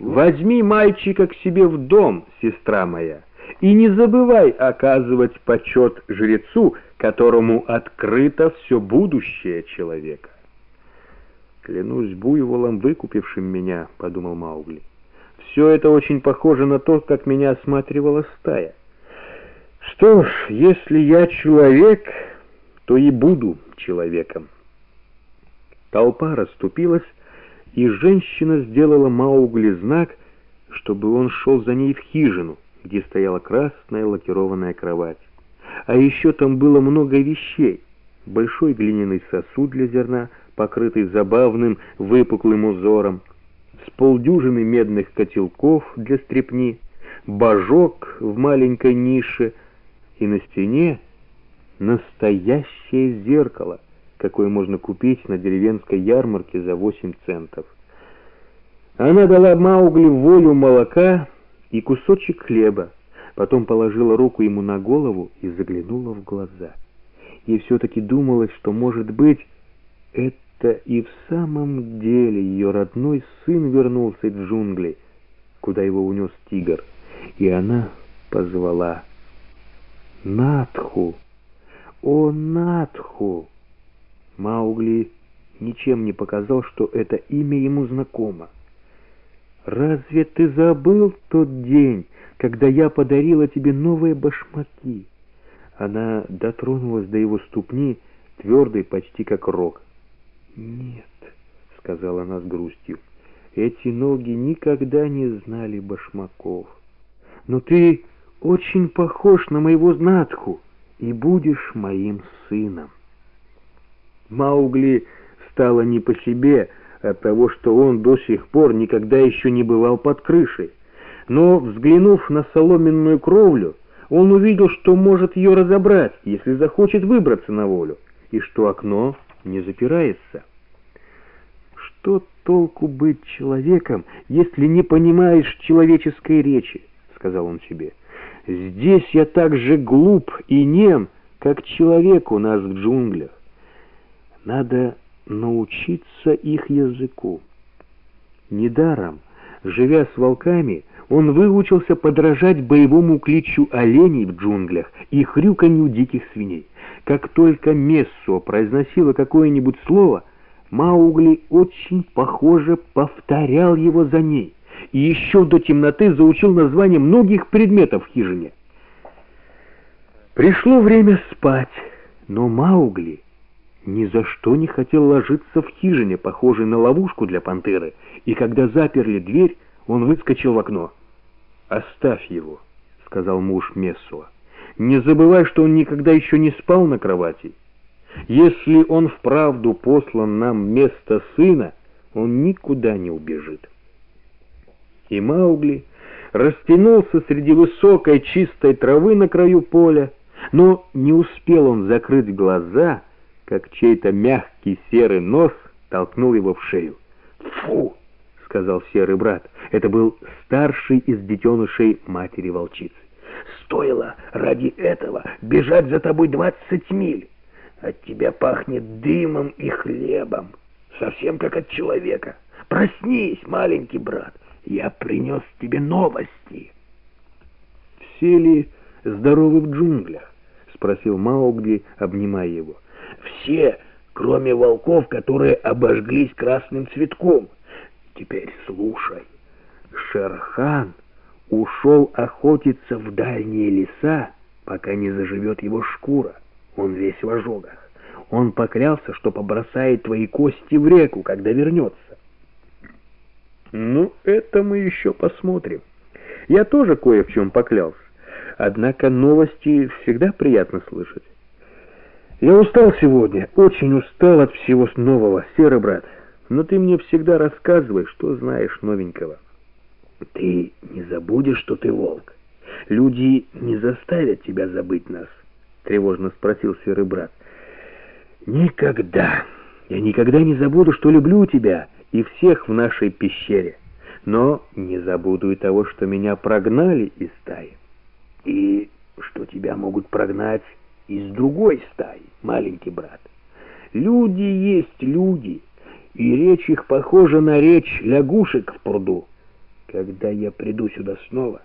Возьми мальчика к себе в дом, сестра моя, и не забывай оказывать почет жрецу, которому открыто все будущее человека. «Клянусь буйволом, выкупившим меня», — подумал Маугли. «Все это очень похоже на то, как меня осматривала стая. Что ж, если я человек, то и буду человеком». Толпа расступилась, и женщина сделала Маугли знак, чтобы он шел за ней в хижину, где стояла красная лакированная кровать. А еще там было много вещей. Большой глиняный сосуд для зерна, покрытый забавным выпуклым узором, с полдюжины медных котелков для стрепни, божок в маленькой нише, и на стене настоящее зеркало — какой можно купить на деревенской ярмарке за 8 центов. Она дала Маугли волю молока и кусочек хлеба, потом положила руку ему на голову и заглянула в глаза. Ей все-таки думалось, что, может быть, это и в самом деле ее родной сын вернулся из джунглей, куда его унес тигр, и она позвала «Натху! О, Натху!» Маугли ничем не показал, что это имя ему знакомо. «Разве ты забыл тот день, когда я подарила тебе новые башмаки?» Она дотронулась до его ступни, твердой почти как рог. «Нет», — сказала она с грустью, — «эти ноги никогда не знали башмаков. Но ты очень похож на моего знатху и будешь моим сыном». Маугли стало не по себе от того, что он до сих пор никогда еще не бывал под крышей. Но, взглянув на соломенную кровлю, он увидел, что может ее разобрать, если захочет выбраться на волю, и что окно не запирается. «Что толку быть человеком, если не понимаешь человеческой речи?» — сказал он себе. «Здесь я так же глуп и нем, как человек у нас в джунглях. Надо научиться их языку. Недаром, живя с волками, он выучился подражать боевому кличу оленей в джунглях и хрюканью диких свиней. Как только Мессо произносила какое-нибудь слово, Маугли очень похоже повторял его за ней и еще до темноты заучил название многих предметов в хижине. Пришло время спать, но Маугли ни за что не хотел ложиться в хижине, похожей на ловушку для пантеры, и когда заперли дверь, он выскочил в окно. «Оставь его», — сказал муж Мессуа. «Не забывай, что он никогда еще не спал на кровати. Если он вправду послан нам вместо сына, он никуда не убежит». И Маугли растянулся среди высокой чистой травы на краю поля, но не успел он закрыть глаза — как чей-то мягкий серый нос толкнул его в шею. «Фу!» — сказал серый брат. Это был старший из детенышей матери-волчицы. «Стоило ради этого бежать за тобой двадцать миль. От тебя пахнет дымом и хлебом, совсем как от человека. Проснись, маленький брат, я принес тебе новости». «Все ли здоровы в джунглях?» — спросил Маугли, обнимая его все, кроме волков, которые обожглись красным цветком. Теперь слушай. Шерхан ушел охотиться в дальние леса, пока не заживет его шкура. Он весь в ожогах. Он поклялся, что побросает твои кости в реку, когда вернется. Ну, это мы еще посмотрим. Я тоже кое в чем поклялся. Однако новости всегда приятно слышать. Я устал сегодня, очень устал от всего нового, серый брат. Но ты мне всегда рассказывай, что знаешь новенького. Ты не забудешь, что ты волк. Люди не заставят тебя забыть нас, тревожно спросил серый брат. Никогда. Я никогда не забуду, что люблю тебя и всех в нашей пещере. Но не забуду и того, что меня прогнали из стаи. И что тебя могут прогнать из другой стаи, маленький брат. Люди есть люди, и речь их похожа на речь лягушек в пруду. Когда я приду сюда снова,